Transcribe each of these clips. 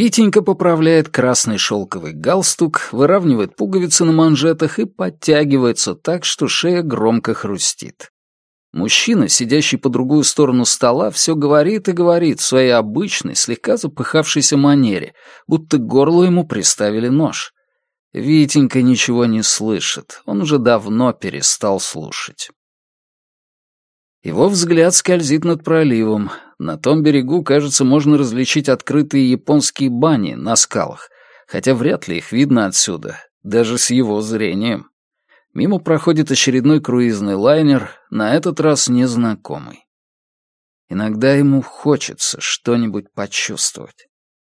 Витенька поправляет красный шелковый галстук, выравнивает пуговицы на манжетах и подтягивается так, что шея громко хрустит. Мужчина, сидящий по другую сторону стола, все говорит и говорит в своей обычной, слегка запыхавшейся манере, будто к горлу ему приставили нож. Витенька ничего не слышит, он уже давно перестал слушать. Его взгляд скользит над проливом. На том берегу, кажется, можно различить открытые японские бани на скалах, хотя вряд ли их видно отсюда, даже с его зрением. Мимо проходит очередной круизный лайнер, на этот раз незнакомый. Иногда ему хочется что-нибудь почувствовать.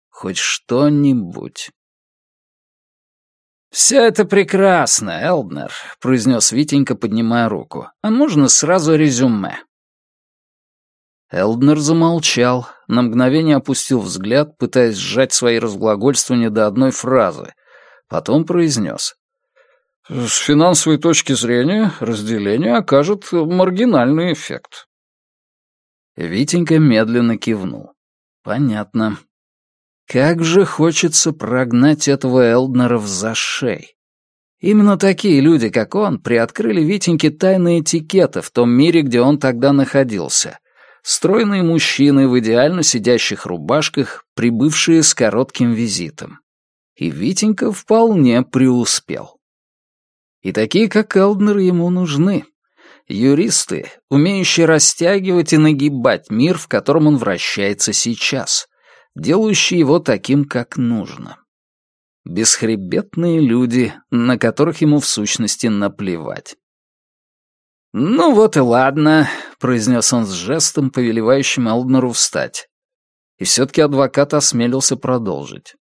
Хоть что-нибудь. «Все это прекрасно, Элднер», — произнес Витенька, поднимая руку. «А можно сразу резюме?» Элднер замолчал, на мгновение опустил взгляд, пытаясь сжать свои разглагольствования до одной фразы. Потом произнес. «С финансовой точки зрения разделение окажет маргинальный эффект». Витенька медленно кивнул. «Понятно. Как же хочется прогнать этого Элднера в зашей. Именно такие люди, как он, приоткрыли Витеньке тайны этикета в том мире, где он тогда находился. Стройные мужчины в идеально сидящих рубашках, прибывшие с коротким визитом. И Витенька вполне преуспел. И такие, как Элднер, ему нужны. Юристы, умеющие растягивать и нагибать мир, в котором он вращается сейчас делающий его таким, как нужно. Бесхребетные люди, на которых ему в сущности наплевать. «Ну вот и ладно», — произнес он с жестом, повелевающим Элднеру встать. И все-таки адвокат осмелился продолжить.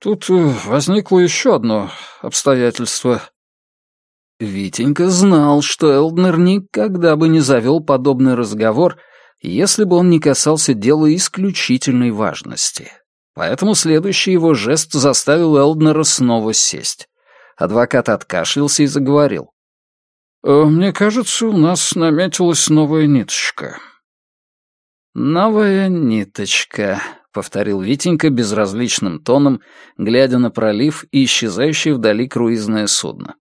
«Тут э, возникло еще одно обстоятельство». Витенька знал, что Элднер никогда бы не завел подобный разговор, если бы он не касался дела исключительной важности. Поэтому следующий его жест заставил Элднера снова сесть. Адвокат откашлялся и заговорил. «Э, «Мне кажется, у нас наметилась новая ниточка». «Новая ниточка», — повторил Витенька безразличным тоном, глядя на пролив и исчезающее вдали круизное судно.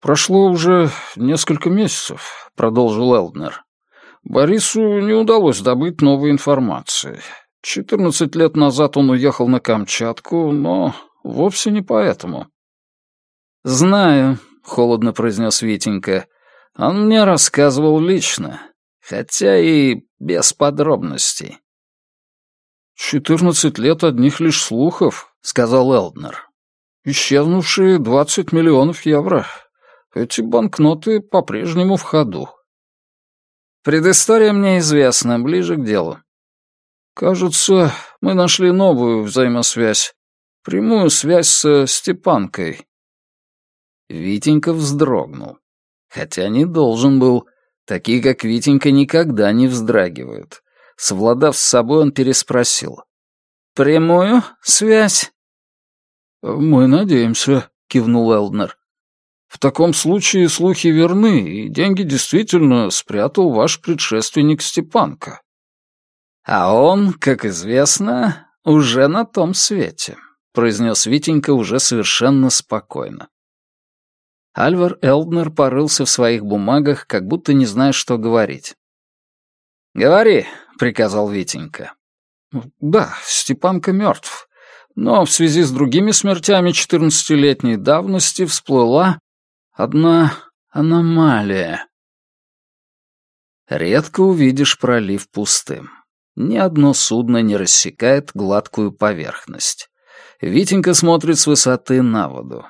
«Прошло уже несколько месяцев», — продолжил Элднер. Борису не удалось добыть новой информации. Четырнадцать лет назад он уехал на Камчатку, но вовсе не поэтому. «Знаю», — холодно произнес Витенька. «Он мне рассказывал лично, хотя и без подробностей». «Четырнадцать лет одних лишь слухов», — сказал Элднер. «Исчезнувшие двадцать миллионов евро. Эти банкноты по-прежнему в ходу. Предыстория мне известна, ближе к делу. Кажется, мы нашли новую взаимосвязь. Прямую связь с Степанкой. Витенька вздрогнул. Хотя не должен был. Такие, как Витенька, никогда не вздрагивают. Совладав с собой, он переспросил. «Прямую связь?» «Мы надеемся», — кивнул Элднер. В таком случае слухи верны, и деньги действительно спрятал ваш предшественник Степанка. А он, как известно, уже на том свете, произнес Витенька уже совершенно спокойно. Альвар Элднер порылся в своих бумагах, как будто не зная, что говорить. «Говори», — приказал Витенька. «Да, Степанка мертв, но в связи с другими смертями четырнадцатилетней давности всплыла Одна аномалия. Редко увидишь пролив пустым. Ни одно судно не рассекает гладкую поверхность. Витенька смотрит с высоты на воду.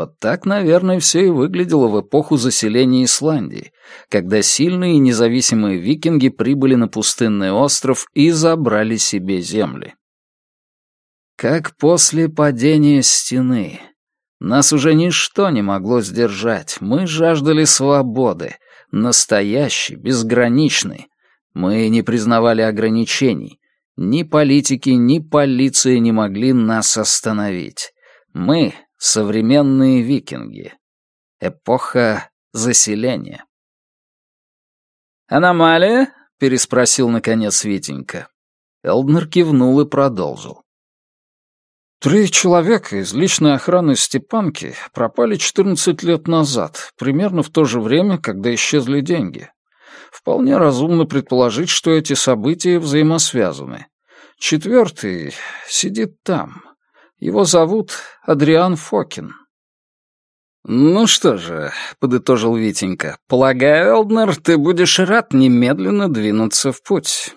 Вот так, наверное, все и выглядело в эпоху заселения Исландии, когда сильные и независимые викинги прибыли на пустынный остров и забрали себе земли. Как после падения стены, нас уже ничто не могло сдержать. Мы жаждали свободы, настоящей, безграничной. Мы не признавали ограничений. Ни политики, ни полиция не могли нас остановить. Мы — современные викинги. Эпоха заселения. «Аномалия?» — переспросил наконец Витенька. Элднер кивнул и продолжил. Три человека из личной охраны Степанки пропали 14 лет назад, примерно в то же время, когда исчезли деньги. Вполне разумно предположить, что эти события взаимосвязаны. Четвертый сидит там. Его зовут Адриан Фокин. «Ну что же», — подытожил Витенька, — «полагаю, Элднер, ты будешь рад немедленно двинуться в путь».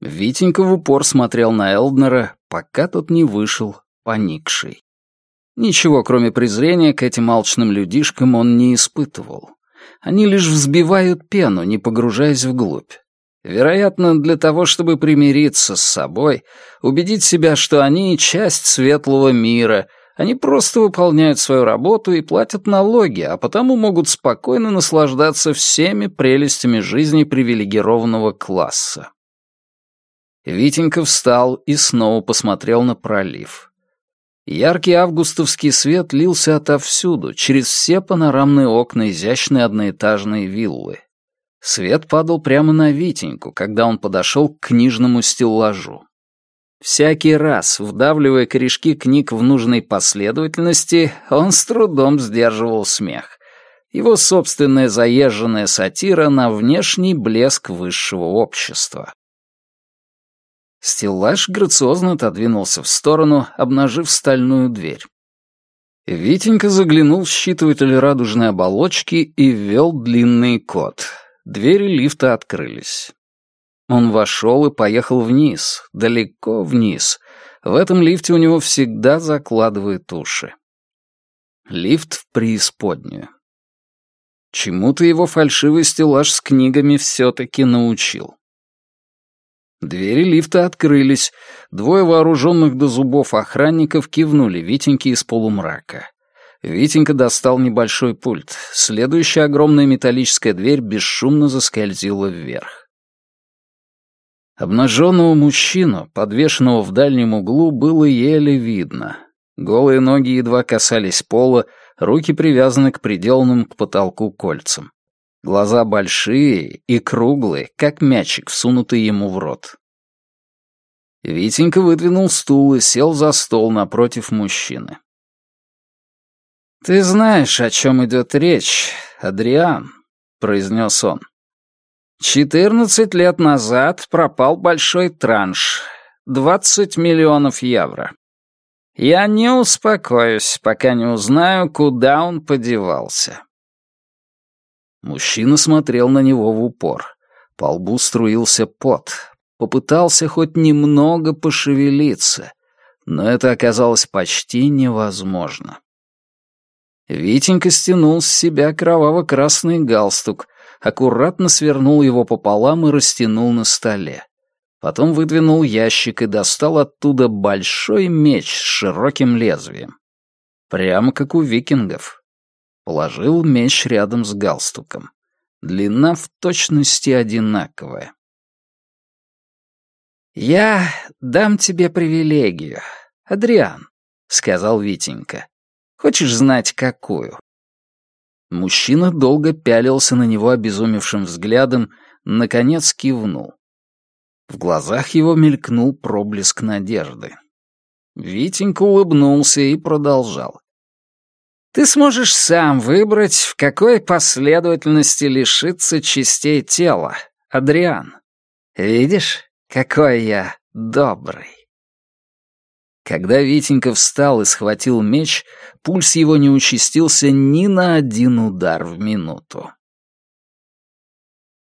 Витенька в упор смотрел на Элднера, пока тот не вышел, поникший. Ничего, кроме презрения к этим алчным людишкам, он не испытывал. Они лишь взбивают пену, не погружаясь вглубь. Вероятно, для того, чтобы примириться с собой, убедить себя, что они — часть светлого мира, они просто выполняют свою работу и платят налоги, а потому могут спокойно наслаждаться всеми прелестями жизни привилегированного класса. Витенька встал и снова посмотрел на пролив. Яркий августовский свет лился отовсюду, через все панорамные окна изящной одноэтажной виллы. Свет падал прямо на Витеньку, когда он подошел к книжному стеллажу. Всякий раз, вдавливая корешки книг в нужной последовательности, он с трудом сдерживал смех. Его собственная заезженная сатира на внешний блеск высшего общества. Стеллаж грациозно отодвинулся в сторону, обнажив стальную дверь. Витенька заглянул в считыватель радужной оболочки и ввел длинный код. Двери лифта открылись. Он вошел и поехал вниз, далеко вниз. В этом лифте у него всегда закладывают уши. Лифт в преисподнюю. Чему-то его фальшивый стеллаж с книгами все-таки научил. Двери лифта открылись. Двое вооруженных до зубов охранников кивнули Витеньке из полумрака. Витенька достал небольшой пульт. Следующая огромная металлическая дверь бесшумно заскользила вверх. Обнаженного мужчину, подвешенного в дальнем углу, было еле видно. Голые ноги едва касались пола, руки привязаны к приделанным к потолку кольцам. Глаза большие и круглые, как мячик, всунутый ему в рот. Витенька выдвинул стул и сел за стол напротив мужчины. «Ты знаешь, о чем идет речь, Адриан», — произнес он. «Четырнадцать лет назад пропал большой транш, двадцать миллионов евро. Я не успокоюсь, пока не узнаю, куда он подевался. Мужчина смотрел на него в упор. По лбу струился пот. Попытался хоть немного пошевелиться, но это оказалось почти невозможно. Витенька стянул с себя кроваво-красный галстук, аккуратно свернул его пополам и растянул на столе. Потом выдвинул ящик и достал оттуда большой меч с широким лезвием. Прямо как у викингов. Положил меч рядом с галстуком. Длина в точности одинаковая. «Я дам тебе привилегию, Адриан», — сказал Витенька. «Хочешь знать, какую?» Мужчина долго пялился на него обезумевшим взглядом, наконец кивнул. В глазах его мелькнул проблеск надежды. Витенька улыбнулся и продолжал. Ты сможешь сам выбрать, в какой последовательности лишиться частей тела, Адриан. Видишь, какой я добрый. Когда Витенька встал и схватил меч, пульс его не участился ни на один удар в минуту.